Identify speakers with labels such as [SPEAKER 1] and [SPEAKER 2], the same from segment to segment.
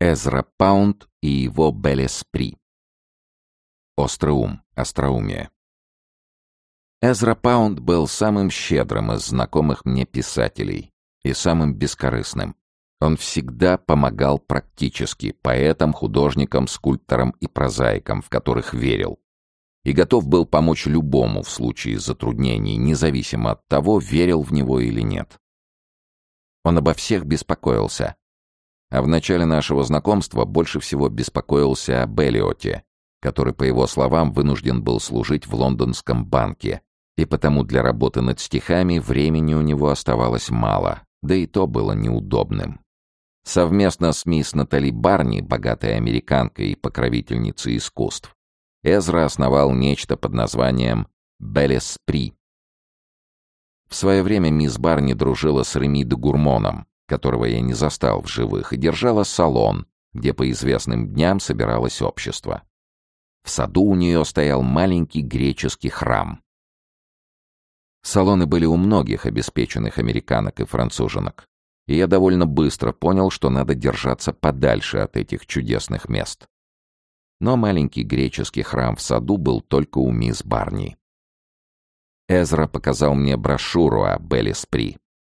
[SPEAKER 1] Эзра Паунд и его Белеспри. Остроум, остроумие. Эзра Паунд был самым щедрым из знакомых мне писателей и самым бескорыстным. Он всегда помогал практически поэтам, художникам, скульпторам и прозаикам, в которых верил. И готов был помочь любому в случае затруднений, независимо от того, верил в него или нет. Он обо всех беспокоился, а в начале нашего знакомства больше всего беспокоился о Беллиоте, который, по его словам, вынужден был служить в лондонском банке, и потому для работы над стихами времени у него оставалось мало, да и то было неудобным. Совместно с мисс Натали Барни, богатой американкой и покровительницей искусств, Эзра основал нечто под названием «Белеспри». В свое время мисс Барни дружила с Реми де Гурмоном, которого я не застал в живых, и держала салон, где по известным дням собиралось общество. В саду у нее стоял маленький греческий храм. Салоны были у многих обеспеченных американок и француженок, и я довольно быстро понял, что надо держаться подальше от этих чудесных мест. Но маленький греческий храм в саду был только у мисс Барни. Эзра показал мне брошюру о Белли Спри.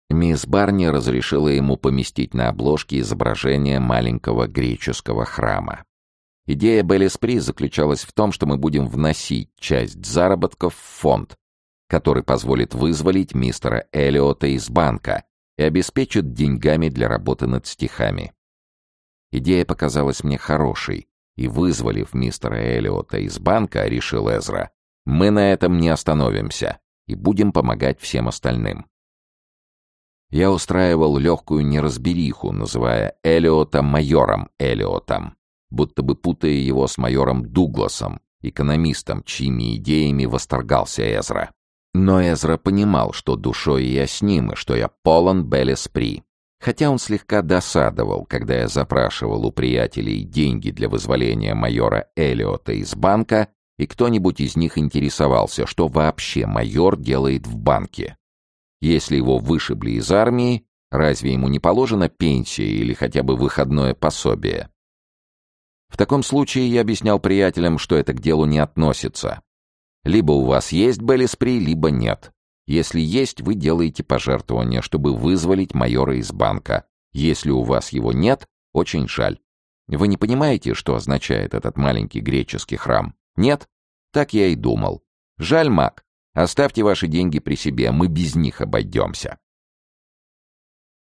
[SPEAKER 1] Мисс Барни разрешила ему поместить на обложке изображение маленького греческого храма. Идея Беллиспри заключалась в том, что мы будем вносить часть заработков в фонд, который позволит вызволить мистера Эллиота из банка и обеспечит деньгами для работы над стихами. Идея показалась мне хорошей, и, вызволив мистера Эллиота из банка, решил Эзра, мы на этом не остановимся и будем помогать всем остальным. Я устраивал легкую неразбериху, называя Элиота майором Элиотом, будто бы путая его с майором Дугласом, экономистом, чьими идеями восторгался Эзра. Но Эзра понимал, что душой я с ним, и что я полон Белеспри. Хотя он слегка досадовал, когда я запрашивал у приятелей деньги для вызволения майора Элиота из банка, и кто-нибудь из них интересовался, что вообще майор делает в банке. Если его вышибли из армии, разве ему не положена пенсия или хотя бы выходное пособие? В таком случае я объяснял приятелям, что это к делу не относится. Либо у вас есть Беллиспри, либо нет. Если есть, вы делаете пожертвование, чтобы вызволить майора из банка. Если у вас его нет, очень жаль. Вы не понимаете, что означает этот маленький греческий храм? Нет? Так я и думал. Жаль, Мак. Оставьте ваши деньги при себе, мы без них обойдемся.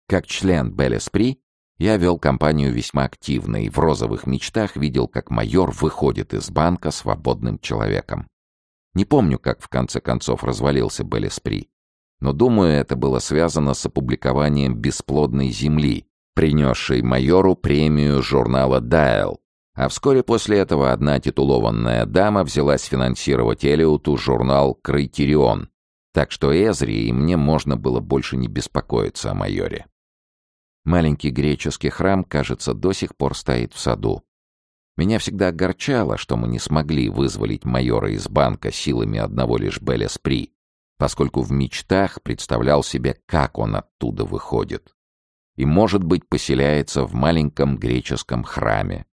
[SPEAKER 1] Как член Белеспри, я вел компанию весьма активно и в розовых мечтах видел, как майор выходит из банка свободным человеком. Не помню, как в конце концов развалился Белеспри, но думаю, это было связано с опубликованием «Бесплодной земли», принесшей майору премию журнала «Дайл», а вскоре после этого одна титулованная дама взялась финансировать Элиоту журнал «Крайтерион», так что Эзри и мне можно было больше не беспокоиться о майоре. Маленький греческий храм, кажется, до сих пор стоит в саду. Меня всегда огорчало, что мы не смогли вызволить майора из банка силами одного лишь Белеспри, поскольку в мечтах представлял себе, как он оттуда выходит. И, может быть, поселяется в маленьком греческом храме,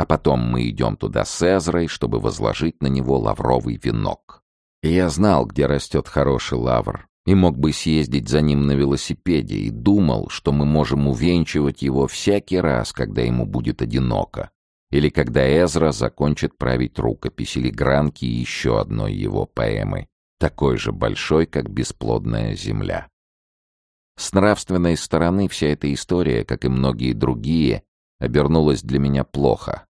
[SPEAKER 1] а потом мы идем туда с Эзрой, чтобы возложить на него лавровый венок. И я знал, где растет хороший лавр, и мог бы съездить за ним на велосипеде, и думал, что мы можем увенчивать его всякий раз, когда ему будет одиноко, или когда Эзра закончит править рукопись или гранки еще одной его поэмы, такой же большой, как бесплодная земля. С нравственной стороны вся эта история, как и многие другие, обернулась для меня плохо.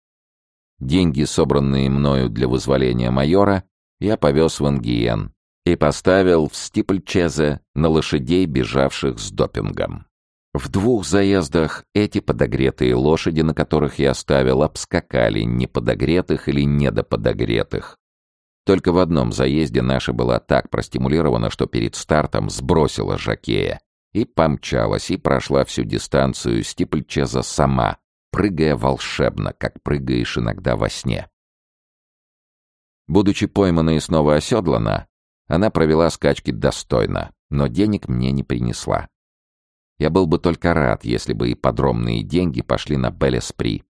[SPEAKER 1] Деньги, собранные мною для вызволения майора, я повез в Ангиен и поставил в Стипльчезе на лошадей, бежавших с допингом. В двух заездах эти подогретые лошади, на которых я ставил, обскакали неподогретых или недоподогретых. Только в одном заезде наша была так простимулирована, что перед стартом сбросила жакея и помчалась, и прошла всю дистанцию Стипльчеза сама, прыгая волшебно, как прыгаешь иногда во сне. Будучи поймана и снова оседлана, она провела скачки достойно, но денег мне не принесла. Я был бы только рад, если бы и подромные деньги пошли на Белеспри.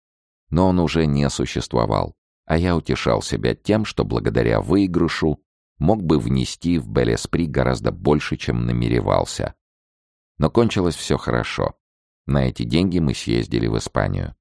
[SPEAKER 1] Но он уже не существовал, а я утешал себя тем, что благодаря выигрышу мог бы внести в Белеспри гораздо больше, чем намеревался. Но кончилось все хорошо. На эти деньги мы съездили в Испанию.